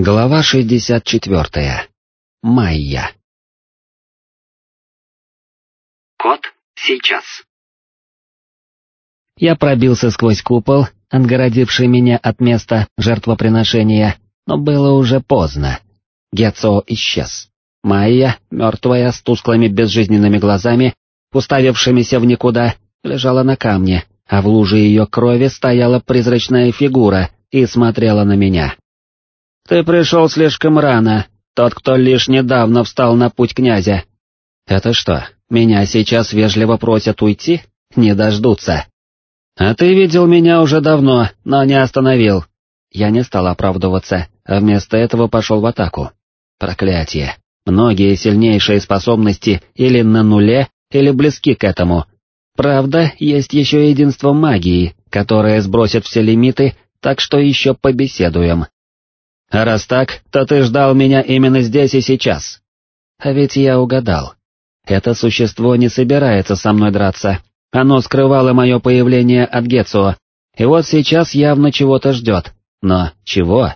Глава 64. Майя. Кот, сейчас. Я пробился сквозь купол, отгородивший меня от места жертвоприношения, но было уже поздно. Гецо исчез. Майя, мертвая, с тусклыми безжизненными глазами, уставившимися в никуда, лежала на камне, а в луже ее крови стояла призрачная фигура и смотрела на меня. «Ты пришел слишком рано, тот, кто лишь недавно встал на путь князя». «Это что, меня сейчас вежливо просят уйти? Не дождутся». «А ты видел меня уже давно, но не остановил». Я не стал оправдываться, а вместо этого пошел в атаку. Проклятие. Многие сильнейшие способности или на нуле, или близки к этому. Правда, есть еще единство магии, которое сбросит все лимиты, так что еще побеседуем. А раз так, то ты ждал меня именно здесь и сейчас. А ведь я угадал. Это существо не собирается со мной драться. Оно скрывало мое появление от Гетсуо, и вот сейчас явно чего-то ждет. Но чего?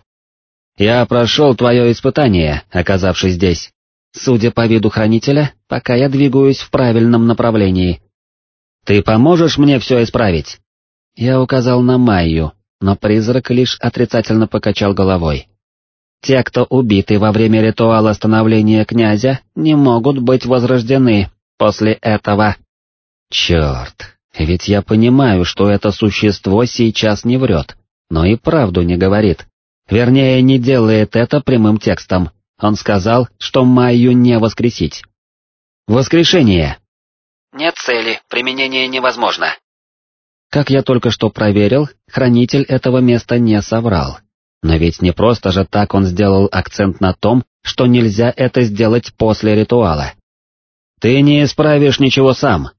Я прошел твое испытание, оказавшись здесь. Судя по виду хранителя, пока я двигаюсь в правильном направлении. Ты поможешь мне все исправить? Я указал на Майю, но призрак лишь отрицательно покачал головой. Те, кто убиты во время ритуала становления князя, не могут быть возрождены после этого. Черт, ведь я понимаю, что это существо сейчас не врет, но и правду не говорит. Вернее, не делает это прямым текстом. Он сказал, что Майю не воскресить. Воскрешение. Нет цели, применение невозможно. Как я только что проверил, хранитель этого места не соврал. Но ведь не просто же так он сделал акцент на том, что нельзя это сделать после ритуала. «Ты не исправишь ничего сам».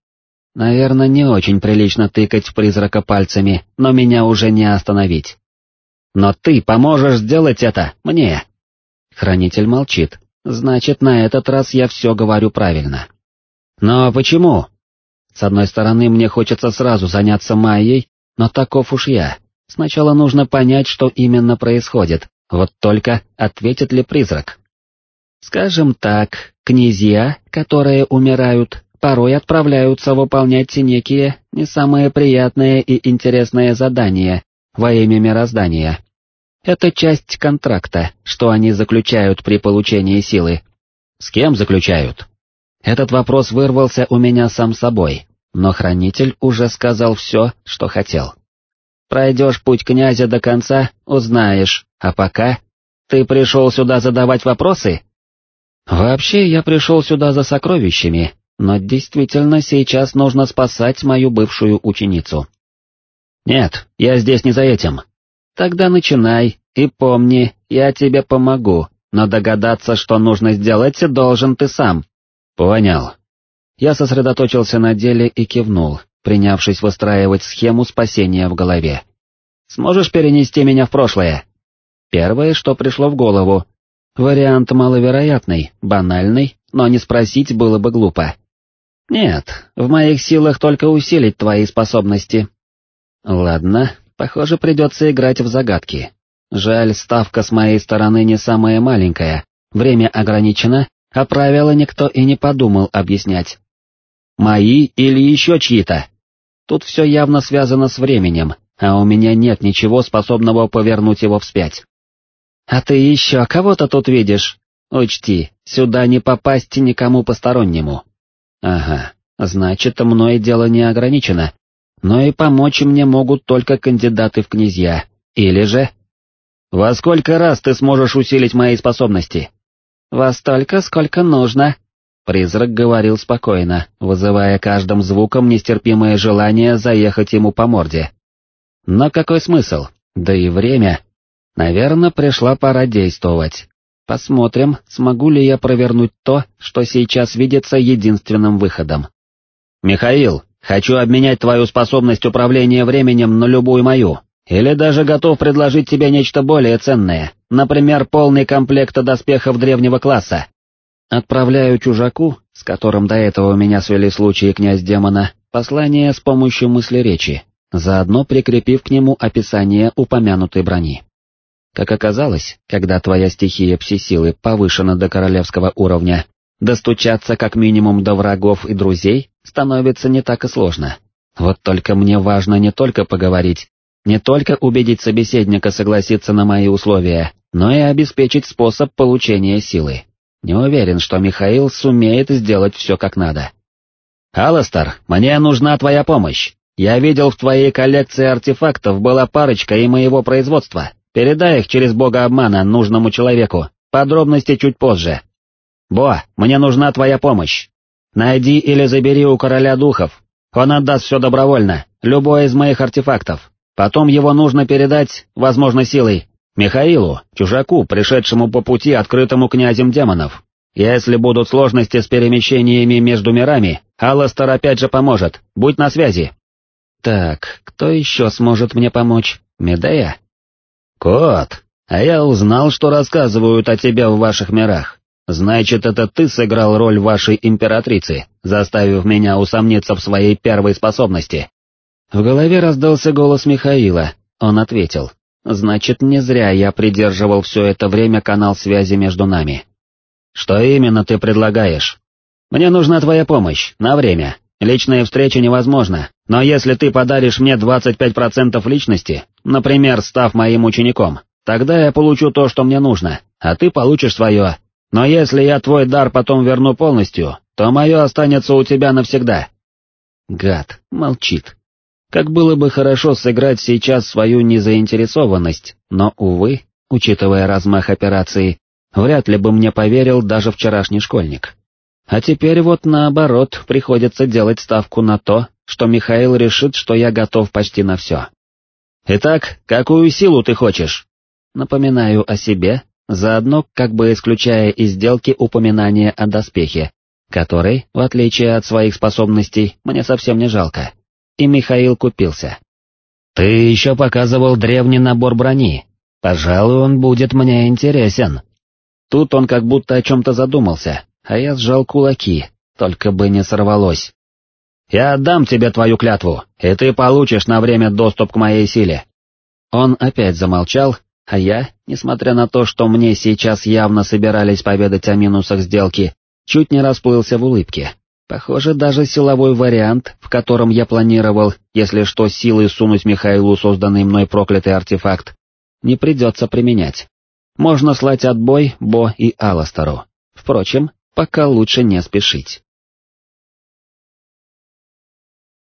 Наверное, не очень прилично тыкать в призрака пальцами, но меня уже не остановить. «Но ты поможешь сделать это мне». Хранитель молчит, значит, на этот раз я все говорю правильно. «Но почему?» С одной стороны, мне хочется сразу заняться Майей, но таков уж я, Сначала нужно понять, что именно происходит, вот только ответит ли призрак. Скажем так, князья, которые умирают, порой отправляются выполнять некие не самые приятные и интересные задания во имя мироздания. Это часть контракта, что они заключают при получении силы. С кем заключают? Этот вопрос вырвался у меня сам собой, но хранитель уже сказал все, что хотел. Пройдешь путь князя до конца, узнаешь, а пока... Ты пришел сюда задавать вопросы? Вообще, я пришел сюда за сокровищами, но действительно сейчас нужно спасать мою бывшую ученицу. Нет, я здесь не за этим. Тогда начинай, и помни, я тебе помогу, но догадаться, что нужно сделать, должен ты сам. Понял. Я сосредоточился на деле и кивнул, принявшись выстраивать схему спасения в голове. «Сможешь перенести меня в прошлое?» Первое, что пришло в голову. Вариант маловероятный, банальный, но не спросить было бы глупо. «Нет, в моих силах только усилить твои способности». «Ладно, похоже, придется играть в загадки. Жаль, ставка с моей стороны не самая маленькая, время ограничено, а правила никто и не подумал объяснять. Мои или еще чьи-то?» Тут все явно связано с временем, а у меня нет ничего способного повернуть его вспять. А ты еще кого-то тут видишь? Учти, сюда не попасть никому постороннему. Ага, значит, мной дело не ограничено, но и помочь мне могут только кандидаты в князья, или же... Во сколько раз ты сможешь усилить мои способности? Во столько, сколько нужно, Призрак говорил спокойно, вызывая каждым звуком нестерпимое желание заехать ему по морде. Но какой смысл? Да и время. Наверное, пришла пора действовать. Посмотрим, смогу ли я провернуть то, что сейчас видится единственным выходом. «Михаил, хочу обменять твою способность управления временем на любую мою, или даже готов предложить тебе нечто более ценное, например, полный комплект доспехов древнего класса. Отправляю чужаку, с которым до этого меня свели случаи князь-демона, послание с помощью мысли речи, заодно прикрепив к нему описание упомянутой брони. Как оказалось, когда твоя стихия пси-силы повышена до королевского уровня, достучаться как минимум до врагов и друзей становится не так и сложно. Вот только мне важно не только поговорить, не только убедить собеседника согласиться на мои условия, но и обеспечить способ получения силы. Не уверен, что Михаил сумеет сделать все как надо. «Алластер, мне нужна твоя помощь. Я видел в твоей коллекции артефактов была парочка и моего производства. Передай их через бога обмана нужному человеку. Подробности чуть позже. Бо, мне нужна твоя помощь. Найди или забери у короля духов. Он отдаст все добровольно, любой из моих артефактов. Потом его нужно передать, возможно, силой, Михаилу, чужаку, пришедшему по пути открытому князем демонов. Если будут сложности с перемещениями между мирами, Алластер опять же поможет, будь на связи. Так, кто еще сможет мне помочь? Медея? Кот, а я узнал, что рассказывают о тебе в ваших мирах. Значит, это ты сыграл роль вашей императрицы, заставив меня усомниться в своей первой способности. В голове раздался голос Михаила, он ответил. Значит, не зря я придерживал все это время канал связи между нами. Что именно ты предлагаешь? Мне нужна твоя помощь, на время. Личная встреча невозможна, но если ты подаришь мне 25% личности, например, став моим учеником, тогда я получу то, что мне нужно, а ты получишь свое. Но если я твой дар потом верну полностью, то мое останется у тебя навсегда. Гад, молчит. Как было бы хорошо сыграть сейчас свою незаинтересованность, но, увы, учитывая размах операции, вряд ли бы мне поверил даже вчерашний школьник. А теперь вот наоборот приходится делать ставку на то, что Михаил решит, что я готов почти на все. Итак, какую силу ты хочешь? Напоминаю о себе, заодно как бы исключая из сделки упоминание о доспехе, который, в отличие от своих способностей, мне совсем не жалко и Михаил купился. «Ты еще показывал древний набор брони. Пожалуй, он будет мне интересен». Тут он как будто о чем-то задумался, а я сжал кулаки, только бы не сорвалось. «Я отдам тебе твою клятву, и ты получишь на время доступ к моей силе». Он опять замолчал, а я, несмотря на то, что мне сейчас явно собирались поведать о минусах сделки, чуть не расплылся в улыбке. Похоже, даже силовой вариант, в котором я планировал, если что, силой сунуть Михаилу созданный мной проклятый артефакт, не придется применять. Можно слать отбой Бо и Аластеру. Впрочем, пока лучше не спешить.